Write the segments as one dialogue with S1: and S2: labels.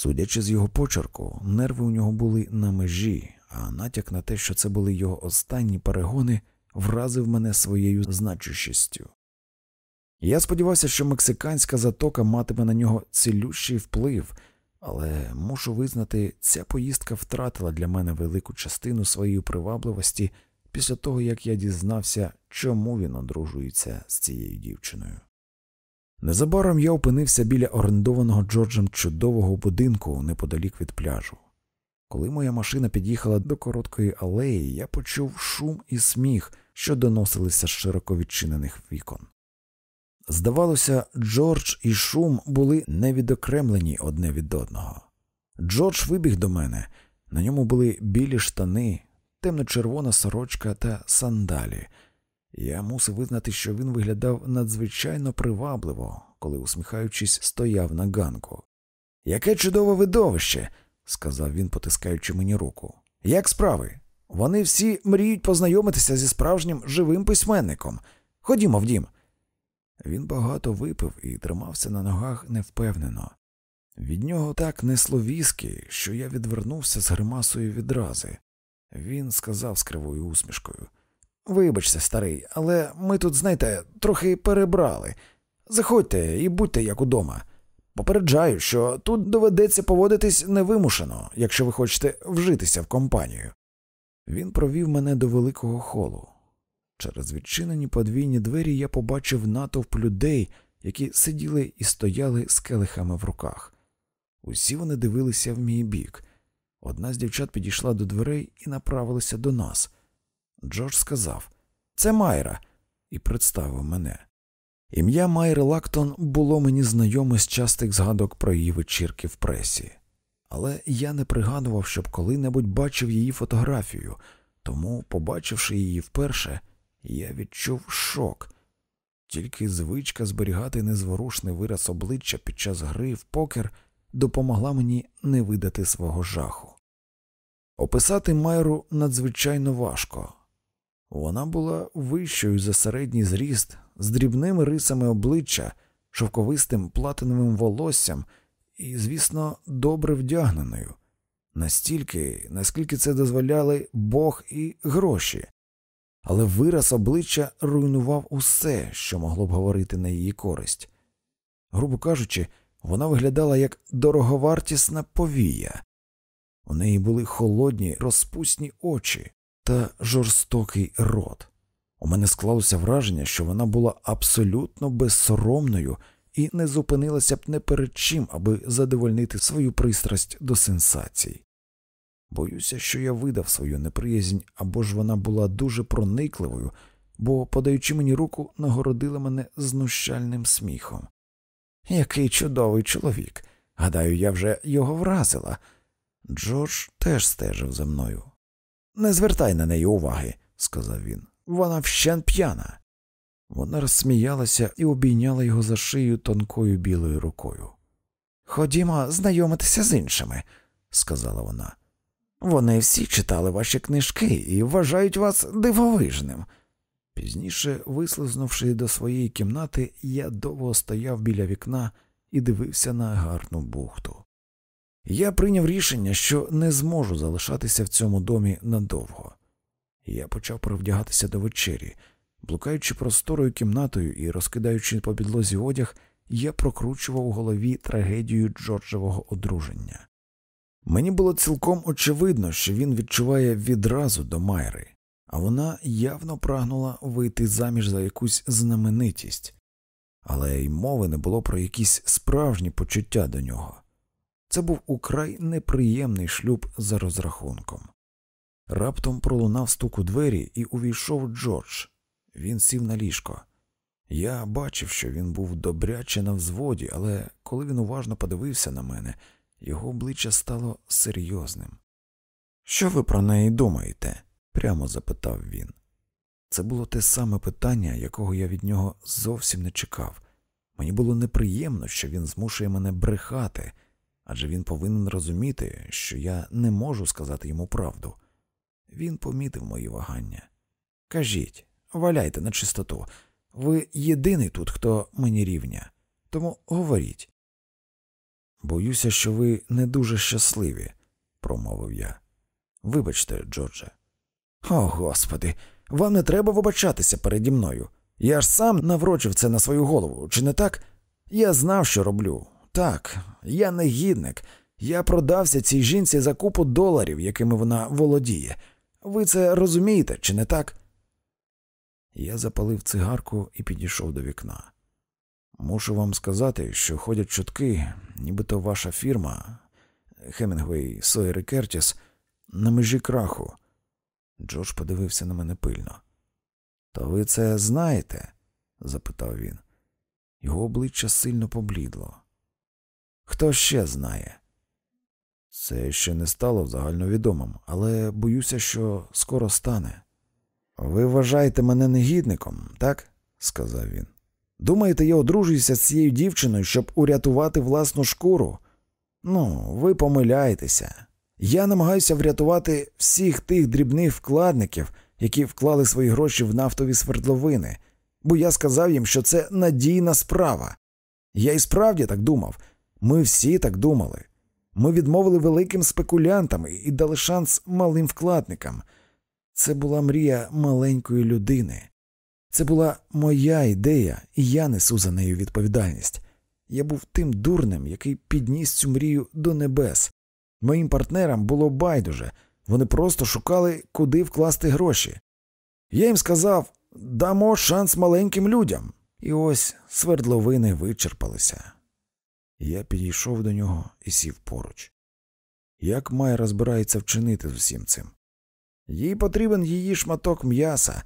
S1: Судячи з його почерку, нерви у нього були на межі, а натяк на те, що це були його останні перегони, вразив мене своєю значущістю. Я сподівався, що мексиканська затока матиме на нього цілющий вплив, але мушу визнати, ця поїздка втратила для мене велику частину своєї привабливості після того, як я дізнався, чому він одружується з цією дівчиною. Незабаром я опинився біля орендованого Джорджем чудового будинку неподалік від пляжу. Коли моя машина під'їхала до короткої алеї, я почув шум і сміх, що доносилися з широко відчинених вікон. Здавалося, Джордж і шум були невідокремлені одне від одного. Джордж вибіг до мене, на ньому були білі штани, темно-червона сорочка та сандалі. Я мусив визнати, що він виглядав надзвичайно привабливо, коли, усміхаючись, стояв на ганку. Яке чудове видовище, сказав він, потискаючи мені руку. Як справи? Вони всі мріють познайомитися зі справжнім живим письменником. Ходімо в дім. Він багато випив і тримався на ногах невпевнено. Від нього так несло віскі, що я відвернувся з гримасою відрази. Він сказав з кривою усмішкою Вибачте, старий, але ми тут, знаєте, трохи перебрали. Заходьте і будьте як удома. Попереджаю, що тут доведеться поводитись невимушено, якщо ви хочете вжитися в компанію. Він провів мене до великого холу. Через відчинені подвійні двері я побачив натовп людей, які сиділи і стояли з келихами в руках. Усі вони дивилися в мій бік. Одна з дівчат підійшла до дверей і направилася до нас. Джордж сказав Це Майра, і представив мене. Ім'я Майри Лактон було мені знайоме з частих згадок про її вечірки в пресі, але я не пригадував, щоб коли-небудь бачив її фотографію, тому, побачивши її вперше, я відчув шок. Тільки звичка зберігати незворушний вираз обличчя під час гри в покер допомогла мені не видати свого жаху. Описати Майру надзвичайно важко. Вона була вищою за середній зріст, з дрібними рисами обличчя, шовковистим платиновим волоссям і, звісно, добре вдягненою, настільки, наскільки це дозволяли Бог і гроші, але вираз обличчя руйнував усе, що могло б говорити на її користь. Грубо кажучи, вона виглядала як дороговартісна повія. У неї були холодні, розпусні очі та жорстокий рот. У мене склалося враження, що вона була абсолютно безсоромною і не зупинилася б не перед чим, аби задовольнити свою пристрасть до сенсацій. Боюся, що я видав свою неприязнь або ж вона була дуже проникливою, бо, подаючи мені руку, нагородила мене знущальним сміхом. Який чудовий чоловік. Гадаю, я вже його вразила. Джордж теж стежив за мною. Не звертай на неї уваги, сказав він. Вона вщен п'яна. Вона розсміялася і обійняла його за шию тонкою білою рукою. Ходімо знайомитися з іншими, сказала вона. Вони всі читали ваші книжки і вважають вас дивовижним. Пізніше, вислизнувши до своєї кімнати, я довго стояв біля вікна і дивився на гарну бухту. Я прийняв рішення, що не зможу залишатися в цьому домі надовго. Я почав провдягатися до вечері. Блукаючи просторою кімнатою і розкидаючи по підлозі одяг, я прокручував у голові трагедію Джорджевого одруження. Мені було цілком очевидно, що він відчуває відразу до Майри, а вона явно прагнула вийти заміж за якусь знаменитість, але й мови не було про якісь справжні почуття до нього. Це був украй неприємний шлюб за розрахунком. Раптом пролунав стук у двері і увійшов Джордж. Він сів на ліжко. Я бачив, що він був добряче на взводі, але коли він уважно подивився на мене, його обличчя стало серйозним. Що ви про неї думаєте? прямо запитав він. Це було те саме питання, якого я від нього зовсім не чекав. Мені було неприємно, що він змушує мене брехати, адже він повинен розуміти, що я не можу сказати йому правду. Він помітив мої вагання. Кажіть, валяйте на чистоту. Ви єдиний тут, хто мені рівня, тому говоріть. Боюся, що ви не дуже щасливі, промовив я. Вибачте, Джордже. О, господи, вам не треба вибачатися переді мною. Я ж сам наврочив це на свою голову, чи не так? Я знав, що роблю. Так, я негідник. Я продався цій жінці за купу доларів, якими вона володіє. Ви це розумієте, чи не так? Я запалив цигарку і підійшов до вікна. Мушу вам сказати, що ходять чутки, нібито ваша фірма Хемінгвей Сойер і Кертіс на межі краху. Джордж подивився на мене пильно. То ви це знаєте? запитав він. Його обличчя сильно поблідло. Хто ще знає? Це ще не стало загальновідомим, але боюся, що скоро стане. Ви вважаєте мене негідником, так? сказав він. Думаєте, я одружуюся з цією дівчиною, щоб урятувати власну шкуру? Ну, ви помиляєтеся. Я намагаюся врятувати всіх тих дрібних вкладників, які вклали свої гроші в нафтові свердловини, бо я сказав їм, що це надійна справа. Я і справді так думав. Ми всі так думали. Ми відмовили великим спекулянтам і дали шанс малим вкладникам. Це була мрія маленької людини. Це була моя ідея, і я несу за нею відповідальність. Я був тим дурнем, який підніс цю мрію до небес. Моїм партнерам було байдуже, вони просто шукали, куди вкласти гроші. Я їм сказав дамо шанс маленьким людям. І ось свердловини вичерпалися. Я підійшов до нього і сів поруч. Як Майра збирається вчинити з усім цим? Їй потрібен її шматок м'яса.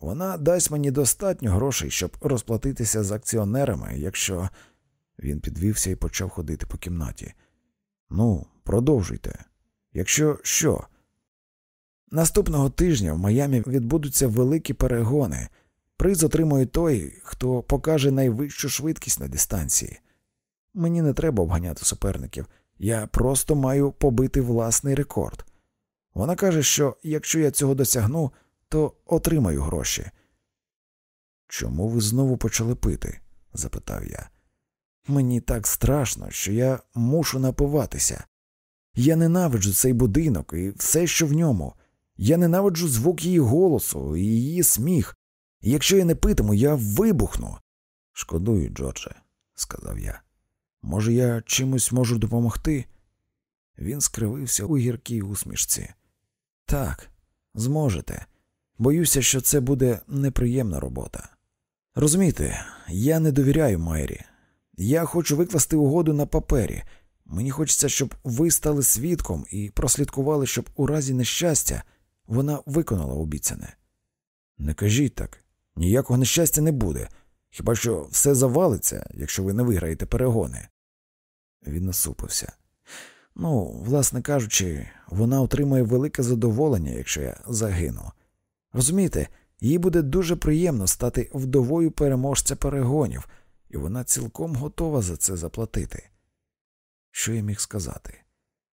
S1: Вона дасть мені достатньо грошей, щоб розплатитися з акціонерами, якщо. Він підвівся і почав ходити по кімнаті. Ну, продовжуйте. Якщо що? Наступного тижня в Майамі відбудуться великі перегони. Приз отримує той, хто покаже найвищу швидкість на дистанції. Мені не треба обганяти суперників, я просто маю побити власний рекорд. Вона каже, що якщо я цього досягну, то отримаю гроші. Чому ви знову почали пити? запитав я. Мені так страшно, що я мушу напиватися. Я ненавиджу цей будинок і все, що в ньому. Я ненавиджу звук її голосу і її сміх. Якщо я не питиму, я вибухну. Шкодую, Джордже, сказав я. Може, я чимось можу допомогти? Він скривився у гіркій усмішці. Так, зможете. Боюся, що це буде неприємна робота. Розумієте, я не довіряю Майрі. Я хочу викласти угоду на папері. Мені хочеться, щоб ви стали свідком і прослідкували, щоб у разі нещастя вона виконала обіцяне. Не кажіть так, ніякого нещастя не буде, хіба що все завалиться, якщо ви не виграєте перегони. Він насупився. Ну, власне кажучи, вона отримає велике задоволення, якщо я загину. Розумієте, їй буде дуже приємно стати вдовою переможця перегонів, і вона цілком готова за це заплатити. Що я міг сказати?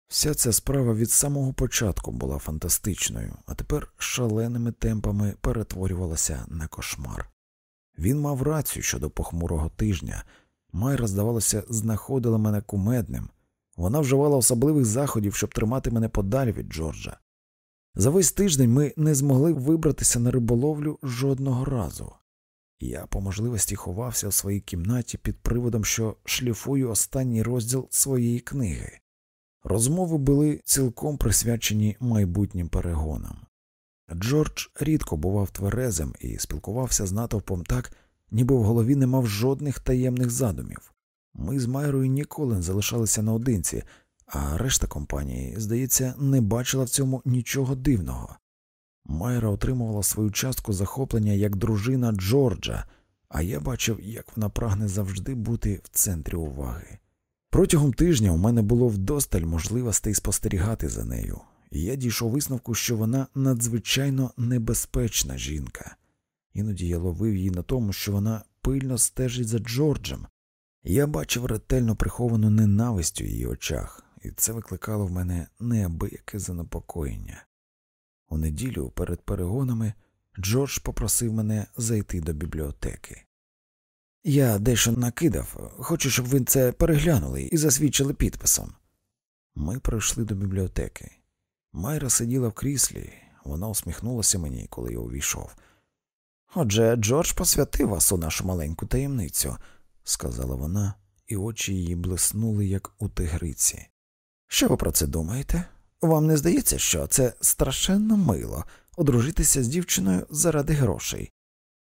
S1: Вся ця справа від самого початку була фантастичною, а тепер шаленими темпами перетворювалася на кошмар. Він мав рацію щодо похмурого тижня. Майра, здавалося, знаходила мене кумедним. Вона вживала особливих заходів, щоб тримати мене подалі від Джорджа. За весь тиждень ми не змогли вибратися на риболовлю жодного разу. Я по можливості ховався у своїй кімнаті під приводом, що шліфую останній розділ своєї книги. Розмови були цілком присвячені майбутнім перегонам. Джордж рідко бував тверезим і спілкувався з натовпом так, ніби в голові не мав жодних таємних задумів. Ми з Майрою ніколи не залишалися наодинці, а решта компанії, здається, не бачила в цьому нічого дивного. Майра отримувала свою частку захоплення як дружина Джорджа, а я бачив, як вона прагне завжди бути в центрі уваги. Протягом тижня у мене було вдосталь можливостей спостерігати за нею, і я дійшов висновку, що вона надзвичайно небезпечна жінка. Іноді я ловив її на тому, що вона пильно стежить за Джорджем. Я бачив ретельно приховану ненависть у її очах, і це викликало в мене неабияке занепокоєння. У неділю перед перегонами Джордж попросив мене зайти до бібліотеки. Я дещо накидав, хочу, щоб ви це переглянули і засвідчили підписом. Ми прийшли до бібліотеки. Майра сиділа в кріслі, вона усміхнулася мені, коли я увійшов. Отже, Джордж посвятив вас у нашу маленьку таємницю, сказала вона, і очі її блиснули, як у тигриці. Що ви про це думаєте? Вам не здається, що це страшенно мило одружитися з дівчиною заради грошей?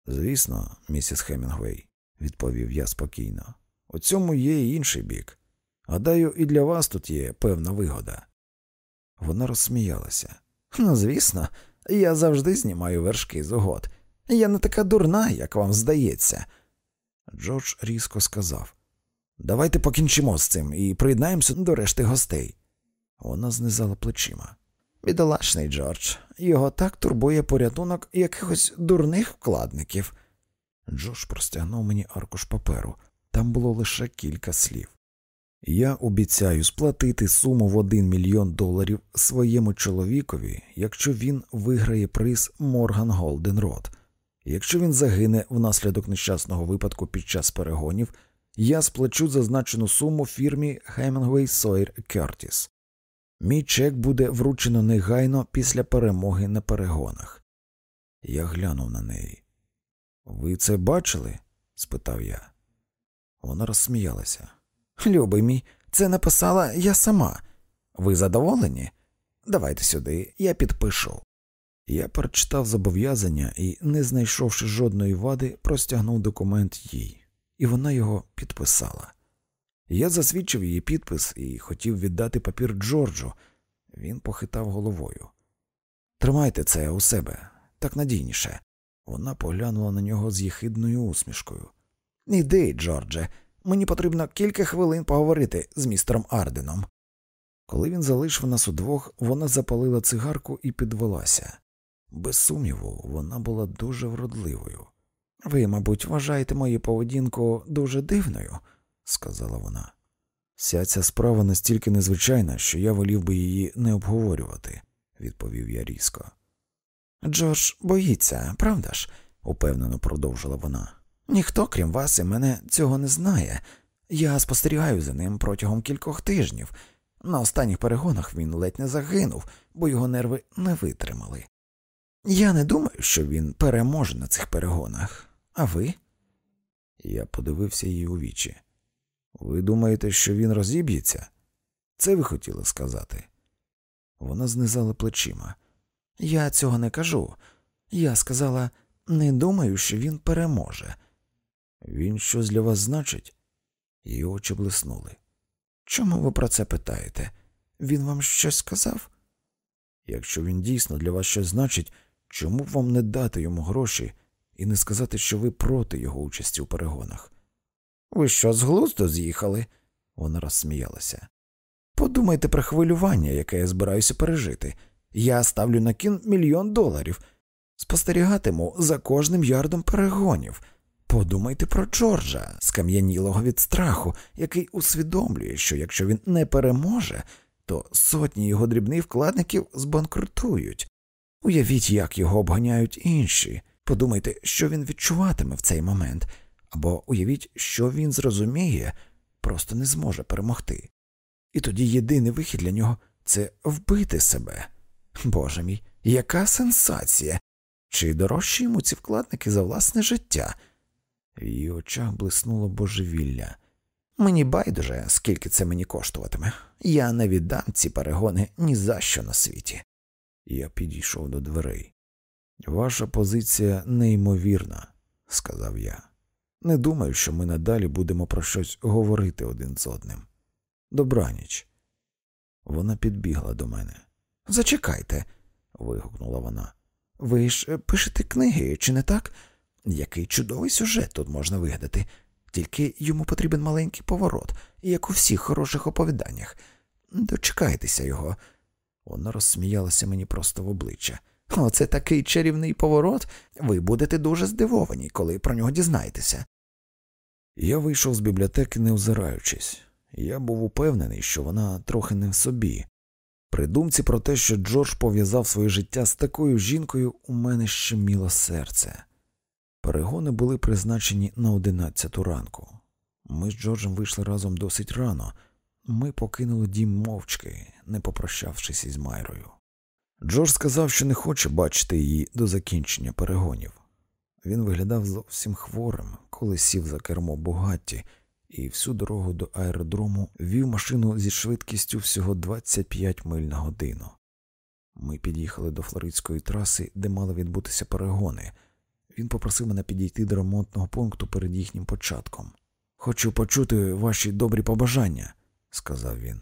S1: Звісно, місіс Хемінгвей, відповів я спокійно. У цьому є і інший бік. Гадаю, і для вас тут є певна вигода. Вона розсміялася. Ну, звісно, я завжди знімаю вершки з угод. Я не така дурна, як вам здається. Джордж різко сказав Давайте покінчимо з цим і приєднаємося до решти гостей. Вона знизала плечима. Бідолашний Джордж, його так турбує порятунок якихось дурних вкладників. Джордж простягнув мені аркуш паперу. Там було лише кілька слів. Я обіцяю сплатити суму в один мільйон доларів своєму чоловікові, якщо він виграє приз Морган Голден Рот. Якщо він загине внаслідок нещасного випадку під час перегонів, я сплачу зазначену суму фірмі Hemingway Sawyer Curtis. Мій чек буде вручено негайно після перемоги на перегонах. Я глянув на неї. Ви це бачили? спитав я. Вона розсміялася. Любий мій, це написала я сама. Ви задоволені? Давайте сюди, я підпишу. Я прочитав зобов'язання і, не знайшовши жодної вади, простягнув документ їй, і вона його підписала. Я засвідчив її підпис і хотів віддати папір Джорджу. Він похитав головою. Тримайте це у себе, так надійніше. Вона поглянула на нього з єхидною усмішкою. Іди, Джордже, мені потрібно кілька хвилин поговорити з містером Арденом. Коли він залишив нас удвох, вона запалила цигарку і підвелася. Без сумніву, вона була дуже вродливою. Ви, мабуть, вважаєте мою поведінку дуже дивною, сказала вона. Вся ця справа настільки незвичайна, що я волів би її не обговорювати, відповів я різко. Джордж боїться, правда ж? упевнено продовжила вона. Ніхто, крім вас і мене, цього не знає. Я спостерігаю за ним протягом кількох тижнів. На останніх перегонах він ледь не загинув, бо його нерви не витримали. Я не думаю, що він переможе на цих перегонах. А ви? Я подивився їй у вічі. Ви думаєте, що він розіб'ється? Це ви хотіли сказати? Вона знизала плечима. Я цього не кажу. Я сказала не думаю, що він переможе. Він щось для вас значить? Її очі блиснули. Чому ви про це питаєте? Він вам щось сказав? Якщо він дійсно для вас щось значить, чому б вам не дати йому гроші і не сказати, що ви проти його участі у перегонах? Ви що, з глузду з'їхали? Вона розсміялася. Подумайте про хвилювання, яке я збираюся пережити. Я ставлю на кін мільйон доларів, спостерігатиму за кожним ярдом перегонів. Подумайте про Джорджа, скам'янілого від страху, який усвідомлює, що якщо він не переможе, то сотні його дрібних вкладників збанкрутують. Уявіть, як його обганяють інші. Подумайте, що він відчуватиме в цей момент, або уявіть, що він зрозуміє, просто не зможе перемогти. І тоді єдиний вихід для нього це вбити себе. Боже мій, яка сенсація! Чи дорожчі йому ці вкладники за власне життя? В її очах блиснуло божевілля. Мені байдуже, скільки це мені коштуватиме. Я не віддам ці перегони ні за що на світі. Я підійшов до дверей. Ваша позиція неймовірна, сказав я. Не думаю, що ми надалі будемо про щось говорити один з одним. Добраніч. Вона підбігла до мене. Зачекайте. вигукнула вона. Ви ж пишете книги, чи не так? Який чудовий сюжет тут можна вигадати, тільки йому потрібен маленький поворот, як у всіх хороших оповіданнях. Дочекайтеся його. Вона розсміялася мені просто в обличчя. Оце такий чарівний поворот. Ви будете дуже здивовані, коли про нього дізнаєтеся. Я вийшов з бібліотеки, не озираючись. Я був упевнений, що вона трохи не в собі. При думці про те, що Джордж пов'язав своє життя з такою жінкою, у мене щеміло серце. Перегони були призначені на одинадцяту ранку. Ми з Джорджем вийшли разом досить рано. Ми покинули дім мовчки, не попрощавшись із Майрою. Джордж сказав, що не хоче бачити її до закінчення перегонів. Він виглядав зовсім хворим, коли сів за кермо Бугатті, і всю дорогу до аеродрому вів машину зі швидкістю всього 25 миль на годину. Ми під'їхали до флоридської траси, де мали відбутися перегони. Він попросив мене підійти до ремонтного пункту перед їхнім початком. Хочу почути ваші добрі побажання, сказав він.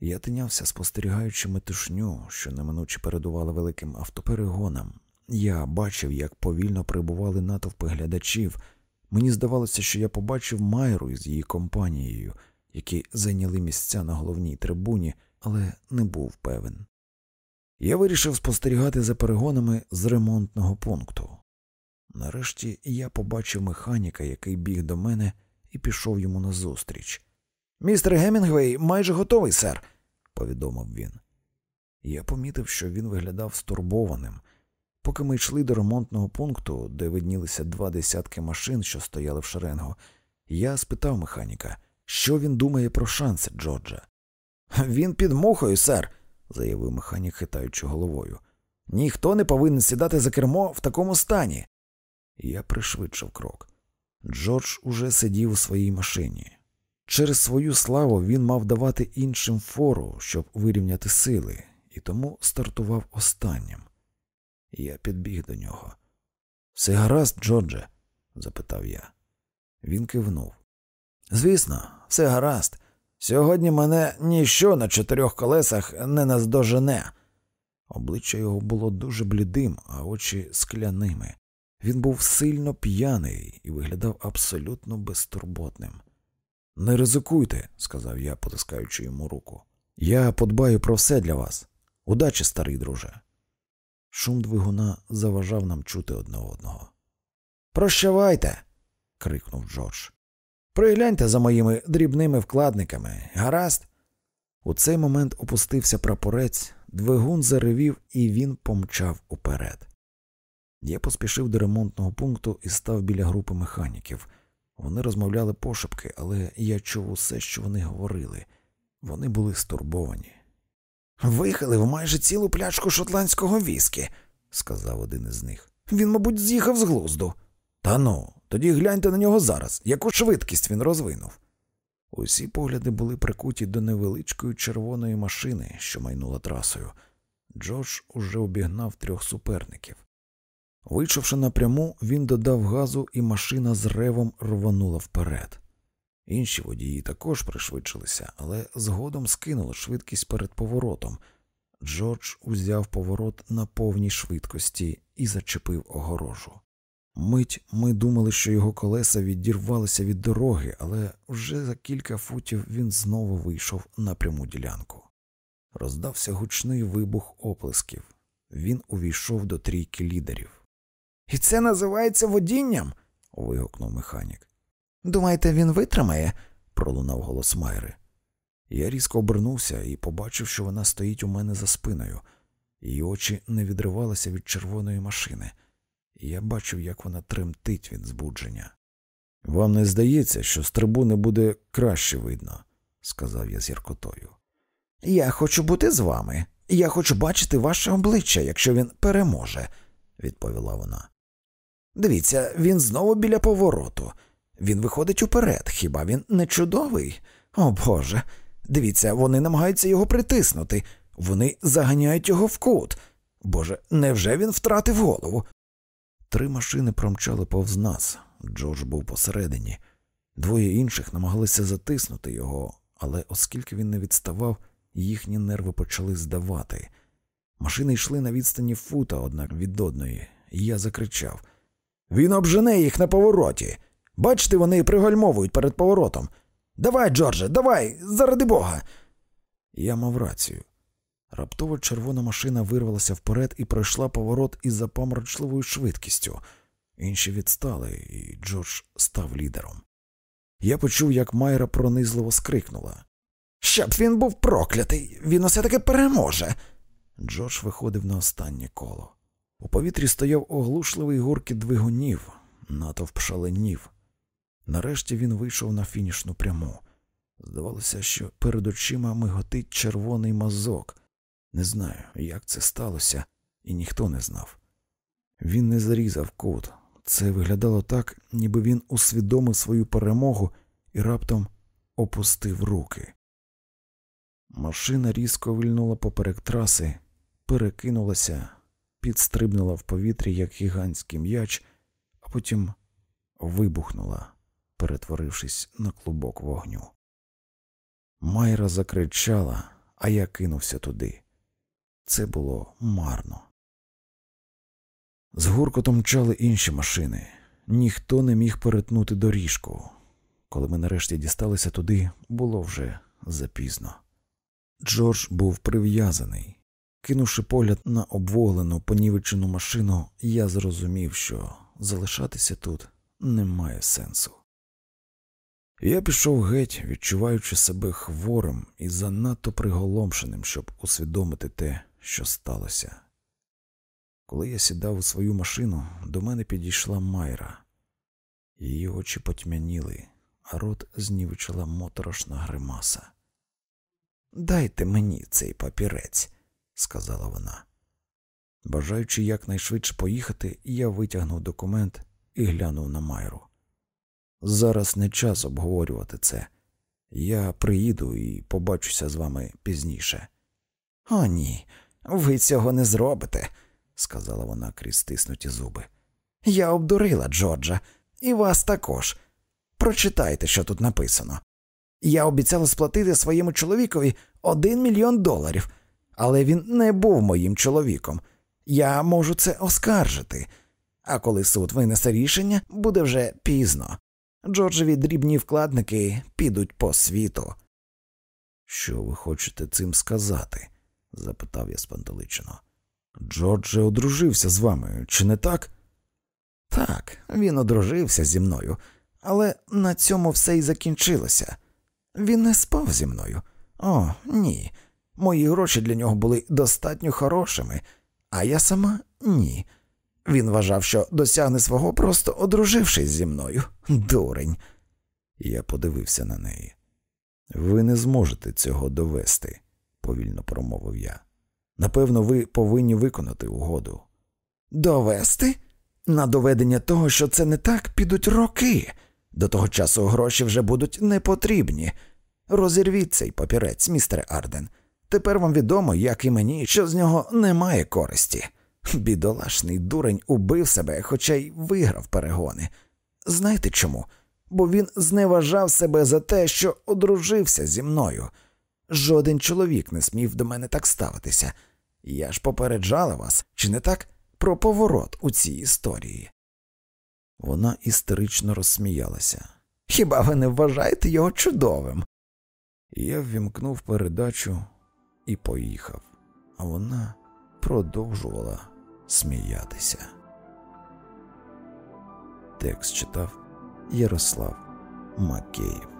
S1: Я тинявся, спостерігаючи метушню, що неминуче передувала великим автоперегонам. Я бачив, як повільно прибували натовпи глядачів. Мені здавалося, що я побачив Майру із її компанією, які зайняли місця на головній трибуні, але не був певен. Я вирішив спостерігати за перегонами з ремонтного пункту. Нарешті я побачив механіка, який біг до мене, і пішов йому назустріч. Містер Гемінгвей майже готовий, сер, повідомив він. Я помітив, що він виглядав стурбованим. Поки ми йшли до ремонтного пункту, де виднілися два десятки машин, що стояли в шеренгу, я спитав механіка, що він думає про шанси Джорджа. Він під мухою, сер, заявив механік, хитаючи головою. Ніхто не повинен сідати за кермо в такому стані. Я пришвидшив крок. Джордж уже сидів у своїй машині. Через свою славу він мав давати іншим фору, щоб вирівняти сили, і тому стартував останнім. Я підбіг до нього. Все гаразд, Джордже? запитав я. Він кивнув. Звісно, все гаразд. Сьогодні мене ніщо на чотирьох колесах не наздожене. Обличчя його було дуже блідим, а очі скляними. Він був сильно п'яний і виглядав абсолютно безтурботним. Не ризикуйте, сказав я, потискаючи йому руку. Я подбаю про все для вас. Удачі, старий друже. Шум двигуна заважав нам чути одне одного. Прощавайте. крикнув Джордж. Пригляньте за моїми дрібними вкладниками, гаразд. У цей момент опустився прапорець, двигун заревів, і він помчав уперед. Я поспішив до ремонтного пункту і став біля групи механіків. Вони розмовляли пошепки, але я чув усе, що вони говорили. Вони були стурбовані. Вихилив майже цілу пляшку шотландського віскі, сказав один із них. Він, мабуть, з'їхав з глузду. Та ну, тоді гляньте на нього зараз, яку швидкість він розвинув. Усі погляди були прикуті до невеличкої червоної машини, що майнула трасою. Джордж уже обігнав трьох суперників. Вийшовши напряму, він додав газу, і машина з ревом рванула вперед. Інші водії також пришвидшилися, але згодом скинули швидкість перед поворотом. Джордж узяв поворот на повній швидкості і зачепив огорожу. Мить ми думали, що його колеса відірвалися від дороги, але вже за кілька футів він знову вийшов на пряму ділянку. Роздався гучний вибух оплесків. Він увійшов до трійки лідерів. І це називається водінням. вигукнув механік. Думаєте, він витримає? пролунав голос Майри. Я різко обернувся і побачив, що вона стоїть у мене за спиною, її очі не відривалися від червоної машини, і я бачив, як вона тремтить від збудження. Вам не здається, що з трибуни буде краще видно, сказав я з гіркотою. Я хочу бути з вами. Я хочу бачити ваше обличчя, якщо він переможе, відповіла вона. Дивіться, він знову біля повороту. Він виходить уперед, хіба він не чудовий? О Боже. Дивіться, вони намагаються його притиснути, вони заганяють його в кут. Боже, невже він втратив голову? Три машини промчали повз нас. Джордж був посередині. Двоє інших намагалися затиснути його, але оскільки він не відставав, їхні нерви почали здавати. Машини йшли на відстані фута однак від одної, і я закричав Він обжене їх на повороті. Бачите, вони пригальмовують перед поворотом. Давай, Джордже, давай, заради бога. Я мав рацію. Раптово червона машина вирвалася вперед і пройшла поворот із запаморочливою швидкістю. Інші відстали, і Джордж став лідером. Я почув, як Майра пронизливо скрикнула. Щоб він був проклятий, він усе таки переможе. Джордж виходив на останнє коло. У повітрі стояв оглушливий гуркіт двигунів, натовп шаленів. Нарешті він вийшов на фінішну пряму. Здавалося, що перед очима миготить червоний мазок. Не знаю, як це сталося, і ніхто не знав. Він не зарізав кут. Це виглядало так, ніби він усвідомив свою перемогу і раптом опустив руки. Машина різко вильнула поперек траси, перекинулася, підстрибнула в повітрі, як гігантський м'яч, а потім вибухнула, перетворившись на клубок вогню. Майра закричала, а я кинувся туди. Це було марно. З гуркотом мчали інші машини. Ніхто не міг перетнути доріжку. Коли ми нарешті дісталися туди, було вже запізно. Джордж був прив'язаний. Кинувши погляд на обвоглену понівечену машину, я зрозумів, що залишатися тут немає сенсу. Я пішов геть, відчуваючи себе хворим і занадто приголомшеним, щоб усвідомити те, що сталося. Коли я сідав у свою машину, до мене підійшла Майра. Її очі потьмяніли, а рот знівечила моторошна гримаса. Дайте мені цей папірець, сказала вона. Бажаючи якнайшвидше поїхати, я витягнув документ і глянув на Майру. Зараз не час обговорювати це. Я приїду і побачуся з вами пізніше. О, ні, ви цього не зробите, сказала вона крізь стиснуті зуби. Я обдурила Джорджа, і вас також. Прочитайте, що тут написано. Я обіцяла сплатити своєму чоловікові один мільйон доларів, але він не був моїм чоловіком. Я можу це оскаржити. А коли суд винесе рішення, буде вже пізно. Джорджеві дрібні вкладники підуть по світу. Що ви хочете цим сказати? запитав я спантеличено. Джордж одружився з вами, чи не так? Так, він одружився зі мною, але на цьому все й закінчилося. Він не спав зі мною. О, ні. Мої гроші для нього були достатньо хорошими, а я сама ні. Він вважав, що досягне свого, просто одружившись зі мною. Дурень. Я подивився на неї. Ви не зможете цього довести, повільно промовив я. Напевно, ви повинні виконати угоду. Довести? На доведення того, що це не так, підуть роки. До того часу гроші вже будуть непотрібні. Розірвіть цей папірець, містере Арден. Тепер вам відомо, як і мені, що з нього немає користі. Бідолашний дурень убив себе, хоча й виграв перегони. Знаєте чому? Бо він зневажав себе за те, що одружився зі мною. Жоден чоловік не смів до мене так ставитися. Я ж попереджала вас, чи не так, про поворот у цій історії. Вона істерично розсміялася. Хіба ви не вважаєте його чудовим? Я ввімкнув передачу і поїхав, а вона продовжувала сміятися. Текст читав Ярослав Макеїв